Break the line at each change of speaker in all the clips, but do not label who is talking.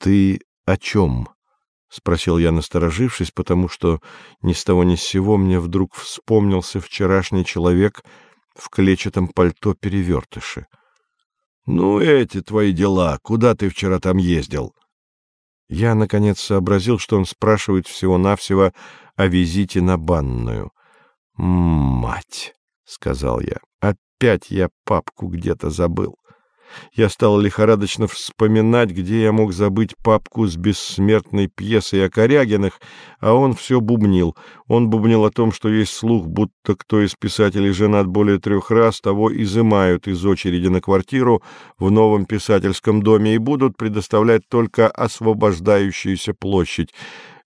Ты о чем? — спросил я, насторожившись, потому что ни с того ни с сего мне вдруг вспомнился вчерашний человек в клетчатом пальто перевертыши. — Ну, эти твои дела. Куда ты вчера там ездил? Я, наконец, сообразил, что он спрашивает всего-навсего о визите на банную. «Мать!» — сказал я. «Опять я папку где-то забыл». Я стал лихорадочно вспоминать, где я мог забыть папку с бессмертной пьесой о Корягинах, а он все бубнил. Он бубнил о том, что есть слух, будто кто из писателей женат более трех раз, того изымают из очереди на квартиру в новом писательском доме и будут предоставлять только освобождающуюся площадь.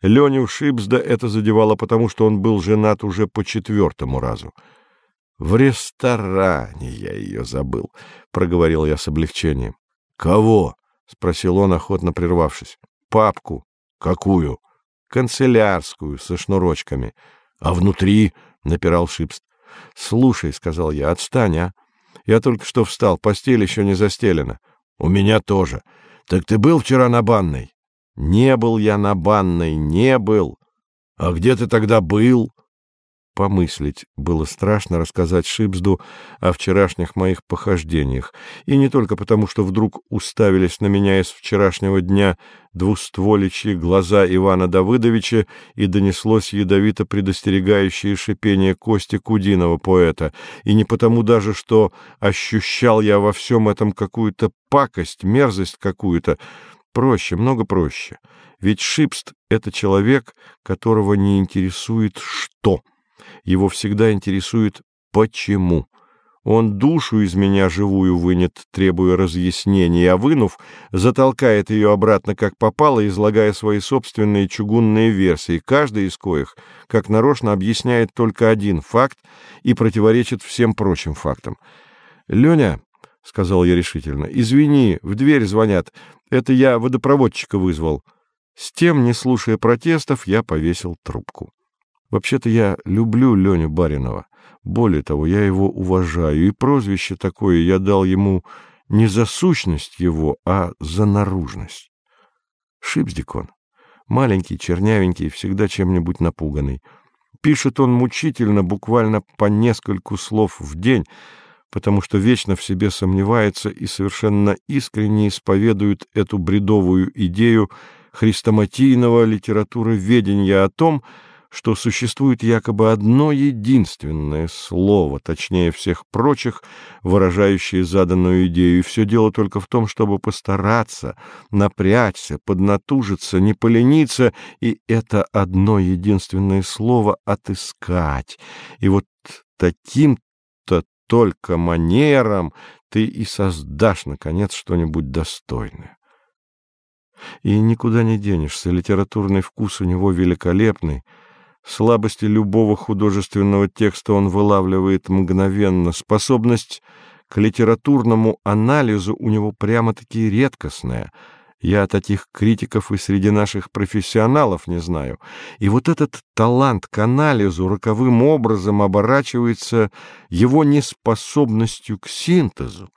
Леню Шипсда это задевало потому, что он был женат уже по четвертому разу. В ресторане я ее забыл, — проговорил я с облегчением. — Кого? — спросил он, охотно прервавшись. — Папку. — Какую? — Канцелярскую, со шнурочками. — А внутри? — напирал Шипст. — Слушай, — сказал я, — отстань, а. Я только что встал, постель еще не застелена. — У меня тоже. Так ты был вчера на банной? — Не был я на банной, не был. — А где ты тогда был? Помыслить было страшно рассказать Шипсду о вчерашних моих похождениях, и не только потому, что вдруг уставились на меня из вчерашнего дня двустволичьи глаза Ивана Давыдовича и донеслось ядовито предостерегающее шипение Кости Кудинова, поэта, и не потому даже, что ощущал я во всем этом какую-то пакость, мерзость какую-то, проще, много проще. Ведь Шипст — это человек, которого не интересует «что». Его всегда интересует «почему?». Он душу из меня живую вынет, требуя разъяснений, а вынув, затолкает ее обратно как попало, излагая свои собственные чугунные версии, каждая из коих, как нарочно, объясняет только один факт и противоречит всем прочим фактам. «Леня», — сказал я решительно, — «извини, в дверь звонят, это я водопроводчика вызвал». С тем, не слушая протестов, я повесил трубку. Вообще-то я люблю Леню Баринова. Более того, я его уважаю, и прозвище такое я дал ему не за сущность его, а за наружность. Шипздик он. Маленький, чернявенький, всегда чем-нибудь напуганный. Пишет он мучительно, буквально по нескольку слов в день, потому что вечно в себе сомневается и совершенно искренне исповедует эту бредовую идею хрестоматийного литературоведения о том, что существует якобы одно единственное слово, точнее всех прочих, выражающее заданную идею, и все дело только в том, чтобы постараться, напрячься, поднатужиться, не полениться, и это одно единственное слово отыскать. И вот таким-то только манером ты и создашь, наконец, что-нибудь достойное. И никуда не денешься, литературный вкус у него великолепный — Слабости любого художественного текста он вылавливает мгновенно. Способность к литературному анализу у него прямо-таки редкостная. Я таких критиков и среди наших профессионалов не знаю. И вот этот талант к анализу роковым образом оборачивается его неспособностью к синтезу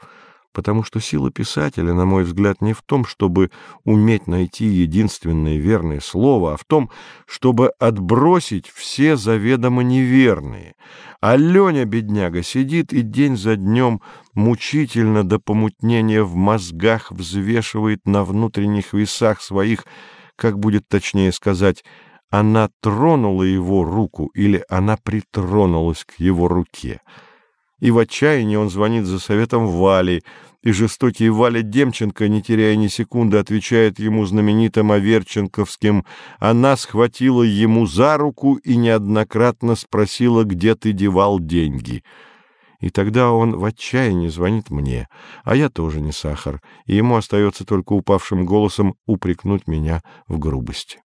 потому что сила писателя, на мой взгляд, не в том, чтобы уметь найти единственное верное слово, а в том, чтобы отбросить все заведомо неверные. А Леня, бедняга, сидит и день за днем мучительно до помутнения в мозгах взвешивает на внутренних весах своих, как будет точнее сказать, она тронула его руку или она притронулась к его руке. И в отчаянии он звонит за советом Вали, и жестокий Валя Демченко, не теряя ни секунды, отвечает ему знаменитым Аверченковским «Она схватила ему за руку и неоднократно спросила, где ты девал деньги». И тогда он в отчаянии звонит мне, а я тоже не сахар, и ему остается только упавшим голосом упрекнуть меня в грубости.